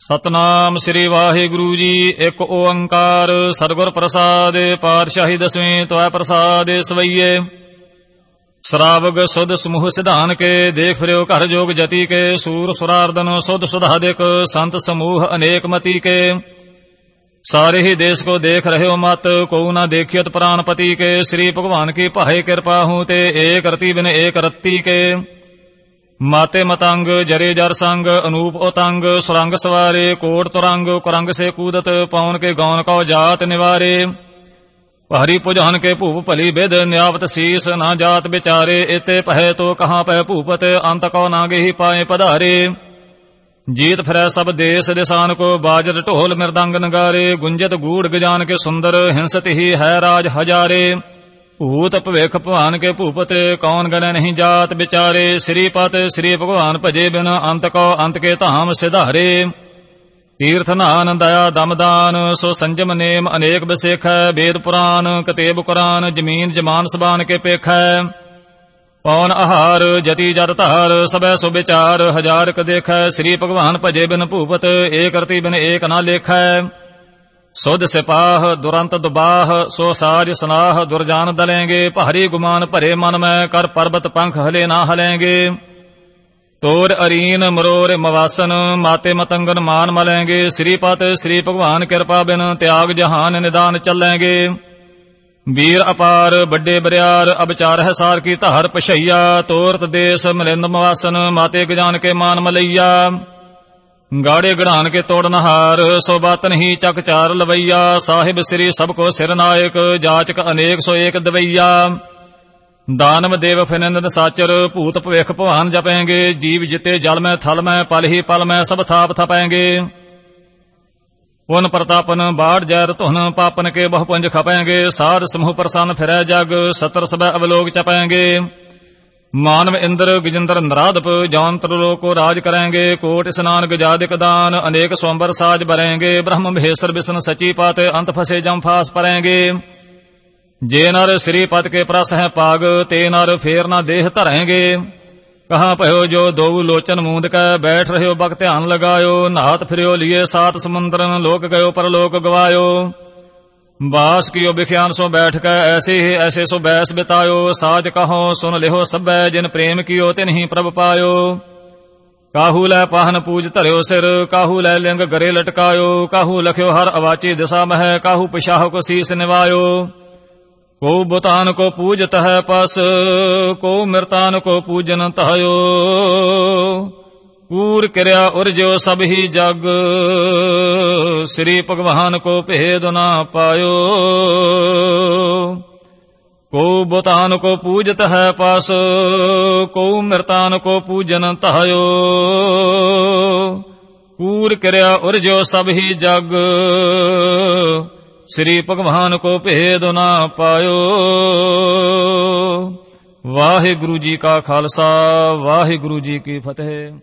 ਸਤਨਾਮ ਸ੍ਰੀ ਵਾਹਿਗੁਰੂ ਜੀ, ਇੱਕ ਓੰਕਾਰ, ਸਤਿਗੁਰ ਪ੍ਰਸਾਦ, ਪਾਤਸ਼ਾਹੀ ਦਸਵੇਂ ਤੋਇ ਪ੍ਰਸਾਦ ਸਵਈਏ। ਸਰਾਵਗ ਸੁਧ ਸਮੂਹ ਸਿਧਾਨ ਕੇ, ਦੇਖ ਫਿਰਿਓ ਘਰ ਜੋਗ ਜਤੀ ਕੇ, ਸੂਰ ਸੁਰਾਰਦਨ ਸੁਧ ਸੁਧਾਦਿਕ ਸੰਤ ਸਮੂਹ ਅਨੇਕ ਮਤੀ ਕੇ। ਸਾਰੇ ਹੀ ਦੇਸ਼ ਕੋ ਦੇਖ ਰਹਿਓ ਮਤ ਕੋ ਨਾ ਦੇਖਿයਤ ਪ੍ਰਾਨਪਤੀ ਕੇ, ਸ੍ਰੀ ਭਗਵਾਨ ਕੀ ਭਾਏ ਕਿਰਪਾ ਹੂੰ ਤੇ ਏਕ ਰਤੀ ਬਿਨ ਏਕ ਰਤੀ ਕੇ। ਮਾਤੇ ਮਤੰਗ, ਜਰੇ ਜਰ ਸੰਗ, ਅਨੂਪ ਉਤੰਗ, ਸੁਰੰਗ ਸਵਾਰੇ, ਕੋਟ ਤੁਰੰਗ, ਕਰੰਗ ਸੇ ਕੂਦਤ ਪੌਨ ਕੇ ਗੌਨ ਕਉ ਜਾਤ ਨਿਵਾਰੇ। ਭਾਰੀ ਪੁਜਹਨ ਕੇ ਭੂਪ ਭਲੀ ਬਿਦ, ਨਿਆਵਤ ਸੀਸ ਨਾ ਜਾਤ ਵਿਚਾਰੇ, ਇਤੇ ਪਹਿ ਤੋ ਕਹਾਂ ਪੈ ਭੂਪਤ, ਅੰਤ ਕਉ ਨਾ ਗੇਹੀ ਪਾਏ ਪਧਾਰੇ। ਜੀਤ ਫਿਰੈ ਸਭ ਦੇਸ ਦਿਸਾਨ ਕੋ, ਬਾਜਤ ਢੋਲ ਮਿਰਦੰਗ ਨਗਾਰੇ, ਗੁੰਜਤ ਗੂੜ ਗਜਾਨ ਕੇ ਸੁੰਦਰ, ਹਿੰਸਤ ਹੀ ਹੈ ਰਾਜ ਹਜਾਰੇ। ਭੂਤ ਭਵਿਖ ਭਵਾਨ ਕੇ ਭੂਪਤ, ਕੌਣ ਗਣੈ ਨਹੀਂ ਜਾਤ ਵਿਚਾਰੇ? ਸ੍ਰੀ ਪਤ ਸ੍ਰੀ ਭਗਵਾਨ ਭਜੇ ਬਿਨ ਅੰਤ ਕੋ ਅੰਤ ਕੇ ਧਾਮ ਸਿਧਾਰੇ। ਤੀਰਥ ਨਾਨ ਦਇਆ ਦਮਦਾਨ ਸੋ ਸੰਜਮ ਨੇਮ ਅਨੇਕ ਬਸੇਖੈ ਵੇਦ ਪੁਰਾਨ, ਕਤੇਬ ਕੁਰਾਨ, ਜਮੀਨ ਜਮਾਨ ਸਬਾਨ ਕੇ ਪੇਖੈ। ਪੌਨ ਆਹਾਰ, ਜਤੀ ਜਤ ਧਾਰ ਸਬੈ ਸੋ ਵਿਚਾਰ, ਹਜ਼ਾਰ ਕ ਦੇਖੈ। ਸ੍ਰੀ ਭਗਵਾਨ ਭਜੇ ਬਿਨ ਭੂਪਤ ਏਕ ਰਤੀ ਬਿਨ ਏਕ ਨਾ ਲੇਖੈ। ਸੁਧ ਸਿਪਾਹ ਦੁਰੰਤ ਦੁਬਾਹ, ਸੋ ਸਾਜ ਸਨਾਹ ਦੁਰਜਾਨ ਦਲੇਂਗੇ, ਭਾਰੀ ਗੁਮਾਨ ਭਰੇ ਮਨ ਮੈਂ, ਕਰ ਪਰਬਤ ਪੰਖ ਹਲੇ ਨਾ ਹਲੇਂਗੇ। ਤੋਰ ਅਰੀਨ ਮਰੋਰ ਮਵਾਸਨ, ਮਾਤੇ ਮਤੰਗਨ ਮਾਨ ਮਲੇਂਗੇ ਸ੍ਰੀ ਪਤ ਸ੍ਰੀ ਭਗਵਾਨ ਕਿਰਪਾ ਬਿਨ ਤਿਆਗ ਜਹਾਨ ਨਿਦਾਨ ਚੱਲੇਂਗੇ। ਵੀਰ ਅਪਾਰ, ਵੱਡੇ ਬਰਿਆਰ, ਅਬਚਾਰ ਹੈ ਸਾਰ ਕੀ ਧਾਰ ਪਛਈਆ, ਤੋਰਤ ਦੇਸ ਮਲਿੰਦ ਮਵਾਸਨ, ਮਾਤੇ ਗਜਾਨ ਕੇ ਮਾਨ ਮਲਈਆ। ਗਾੜੇ ਗੜਾਨ ਕੇ ਤੋੜਨ ਹਾਰ, ਸੋ ਬਾਤ ਨਹੀਂ ਚੱਕ ਚਾਰ ਲਵਈਆ। ਸਾਹਿਬ ਸ੍ਰੀ ਸਭ ਕੋ ਸਿਰ ਨਾਇਕ ਜਾਚਕ ਅਨੇਕ ਸੋ ਏਕ ਦਵਈਆ। ਦਾਨਵ ਦੇਵ ਫਿਨੰਦ ਸਾਚਰ, ਭੂਤ ਭਵਿਖ ਭਵਾਨ ਜਪੈਂਗੇ। ਜੀਵ ਜਿਤੇ ਜਲ ਮੈਂ ਥਲ ਮੈਂ, ਪਲ ਹੀ ਪਲ ਮੈਂ, ਸਭ ਥਾਪ ਥਪੈਂਗੇ। ਪੁਨ ਪ੍ਰਤਾਪਨ ਬਾੜ ਜੈਰ ਧੁਨ, ਪਾਪਨ ਕੇ ਬਹੁ ਪੁੰਜ ਖਪੈਂਗੇ। ਸਾਧ ਸਮੂਹ ਪ੍ਰਸੰਨ ਫਿਰੈ ਜਗ, ਸਤਰ ਸਬੈ ਅਵਲੋਕ ਚਪੈਂਗੇ। ਮਾਨਵ ਇੰਦਰ ਗਜਿੰਦਰ ਨਰਾਧਪ ਜੌਂਤਰ ਲੋਕੋ ਰਾਜ ਕਰਾਂਗੇ, ਕੋਟ ਇਸਨਾਨ ਗਜਾਦਿਕ ਦਾਨ, ਅਨੇਕ ਸਵੰਬਰ ਸਾਜ ਬਰੇਂਗੇ ਬ੍ਰਹਮ ਮਹੇਸ਼ਰ ਵਿਸ਼ਨ ਸਚੀ ਪਤ, ਅੰਤ ਫਸੇ ਜਮ ਫਾਸ ਪਰੇਂਗੇ ਜੇ ਨਰ ਸ੍ਰੀ ਪਤ ਕੇ ਪ੍ਰਸ ਹੈ ਪਾਗ ਤੇ ਨਰ ਫੇਰ ਨਾ ਦੇਹ ਧਰੇਂਗੇ। ਕਹਾ ਭਇਓ ਜੋ ਦੋ ਲੋਚਨ ਮੂੰਦ ਕੈ, ਬੈਠ ਰਹਿਓ ਬਕ ਧਿਆਨ ਲਗਾਇਓ ਨਾਤ ਫਿਰਿਓ, ਲਿਏ ਸਾਤ ਸਮੁੰਦਰਨ, ਲੋਕ ਗਇਓ ਪਰ ਲੋਕ ਗਵਾਇਓ। ਬਾਸ ਕੀਓ ਬਿਖਿਆਨ ਸੋ ਬੈਠ ਕੈ ਐਸੇ ਹੀ ਐਸੇ ਸੋ ਬੈਸ ਬਿਤਾਇਓ ਸਾਜ ਕਹੋ ਸੁਨ ਲਿਓ ਸਭੈ ਜਿਨ ਪ੍ਰੇਮ ਕੀਓ ਤੇ ਨਹੀਂ ਪ੍ਰਭ ਪਾਇਓ ਕਾਹੂ ਲੈ ਪਾਹਨ ਪੂਜ ਧਰਿਓ ਸਿਰ ਕਾਹੂ ਲੈ ਲਿੰਗ ਗਰੇ ਲਟਕਾਇਓ ਕਾਹੂ ਲਖਿਓ ਹਰ ਅਵਾਚੀ ਦਿਸ਼ਾ ਮਹਿ ਕਾਹੂ ਪਿਸ਼ਾਹ ਕੋ ਸੀਸ ਨਿਵਾਇਓ ਕੋ ਬੁਤਾਨ ਕੋ ਪੂਜਤ ਹੈ ਪਸ ਕੋ ਮਿਰਤਾਨ ਕੋ ਪੂਜਨ ਤਹਯੋ ਕੂਰ ਕਰਿਆ ਉਰਜੋ ਸਭ ਹੀ ਜਗ। ਸ੍ਰੀ ਭਗਵਾਨ ਕੋ ਭੇਦ ਨਾ ਪਾਇਓ। ਕੋ ਬੁਤਾਨ ਕੋ ਪੂਜਤ ਹੈ ਪਸ ਕੋ ਮਿਰਤਾਨ ਕੋ ਪੂਜਨ ਤਹਯੋ ਕੂਰ ਕਿਰਿਆ ਉਰਜੋ ਸਭ ਹੀ ਜਗ। ਸ੍ਰੀ ਭਗਵਾਨ ਕੋ ਭੇਦ ਨਾ ਪਾਇਓ। ਵਾਹਿਗੁਰੂ ਜੀ ਕਾ ਖਾਲਸਾ, ਵਾਹਿਗੁਰੂ ਜੀ ਕੀ ਫਤਿਹ।